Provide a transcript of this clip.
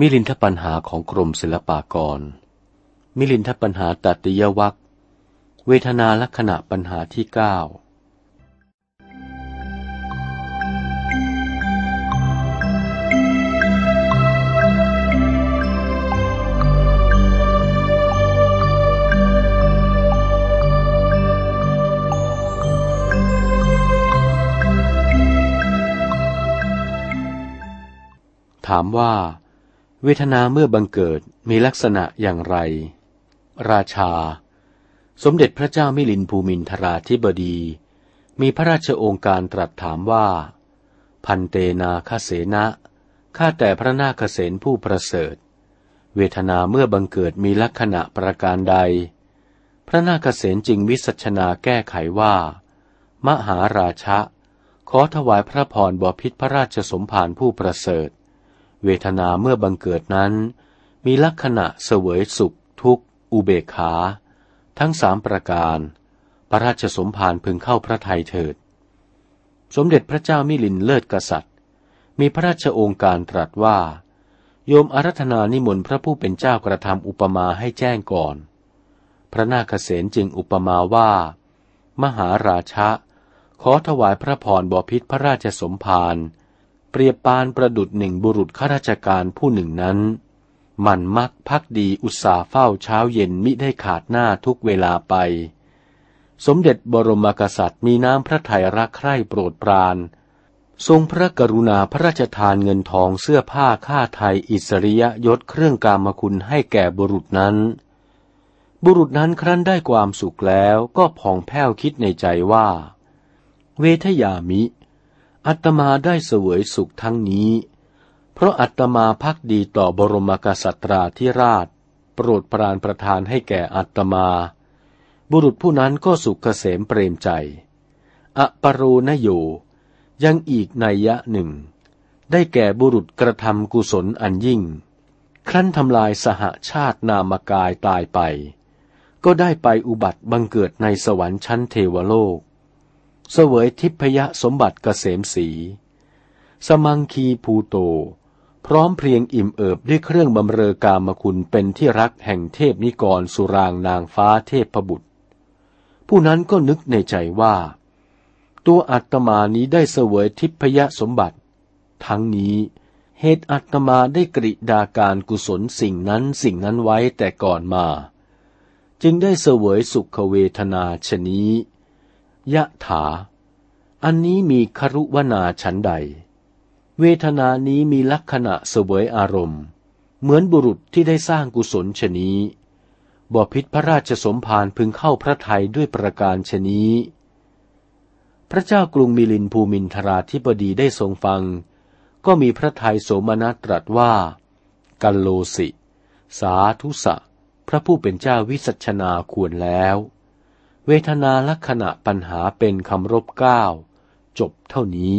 มิลินทปัญหาของกรมศิลปากร มิลินทปัญหาตัติยวัคเวทนาลักษณะปัญหาที่เก้าถามว่า เวทนาเมื่อบังเกิดมีลักษณะอย่างไร ราชา สมเด็จพระเจ้ามิลินภูมินทราธิบดี มีพระราชองค์การตรัสถามว่า พันเตนาคเสนะข้าแต่พระนาคเสนผู้ประเสริฐ เวทนาเมื่อบังเกิดมีลักษณะประการใด พระนาคเสนจึงวิสัชนาแก้ไขว่า มหาราชะขอถวายพระพรบพิษพระราชสมภารผู้ประเสริฐ เวทนาเมื่อบังเกิดนั้น มีลักษณะเสวยสุข ทุกข์ อุเบกขา ทั้งสามประการ พระราชสมภารพึงเข้าพระทัยเถิด สมเด็จพระเจ้ามิลินเลิศกษัตริย์ มีพระราชโองการตรัสว่า โยมอารัธนานิมนต์พระผู้เป็นเจ้ากระทำอุปมาให้แจ้งก่อน พระนาคเษนจึงอุปมาว่า มหาราชะขอถวายพระพรบพิษพระราชสมภาร เปรียบปานประดุดหนึ่งบุรุษข้าราชการผู้หนึ่งนั้น มันมักพักดีอุตสาเฝ้าเช้าเย็นมิได้ขาดหน้าทุกเวลาไป สมเด็จบรมกษัตริย์มีน้ำพระทัยรักใคร่โปรดปราน ทรงพระกรุณาพระราชทานเงินทองเสื้อผ้าค่าไทยอิสริยยศเครื่องกามคุณให้แก่บุรุษนั้น บุรุษนั้นครั้นได้ความสุขแล้วก็ผ่องแผ้วคิดในใจว่า เวทยามิ อัตมาได้เสวยสุขทั้งนี้ เพราะอัตมาพักดีต่อบรมกษัตราธิราช โปรดปรานประทานให้แก่อัตมา บุรุษผู้นั้นก็สุขเกษมเปรมใจ อปรโนโย ยังอีกนัยยะหนึ่ง ได้แก่บุรุษกระทำกุศลอันยิ่ง ครั้นทำลายสหชาตินามกายตายไป ก็ได้ไปอุบัติบังเกิดในสวรรค์ชั้นเทวโลก เสวยทิพยสมบัติเกษมสี สมังคีภูโต พร้อมเพรียงอิ่มเอิบด้วยเครื่องบำเรอกามคุณเป็นที่รักแห่งเทพนิกรสุรางนางฟ้าเทพพบุตร ผู้นั้นก็นึกในใจว่า ตัวอัตมานี้ได้เสวยทิพยสมบัติ ทั้งนี้เหตุอัตมาได้กริดาการกุศลสิ่งนั้นสิ่งนั้นไว้แต่ก่อนมา จึงได้เสวยสุขเวทนาชนี้ ยะถา อันนี้มีครุวนาฉันใด เวทนานี้มีลักษณะเสวยอารมณ์ เหมือนบุรุษที่ได้สร้างกุศลชนี้บพิษพระราชสมภารพึงเข้าพระทัยด้วยประการชนี้ พระเจ้ากรุงมิลินภูมินทราธิบดีได้ทรงฟัง ก็มีพระทัยโสมนัสตรัสว่า กัลโลสิ สาธุสะ พระผู้เป็นเจ้าวิสัชนาควรแล้ว เวทนาลักษณะปัญหาเป็นคำรบเก้า จบเท่านี้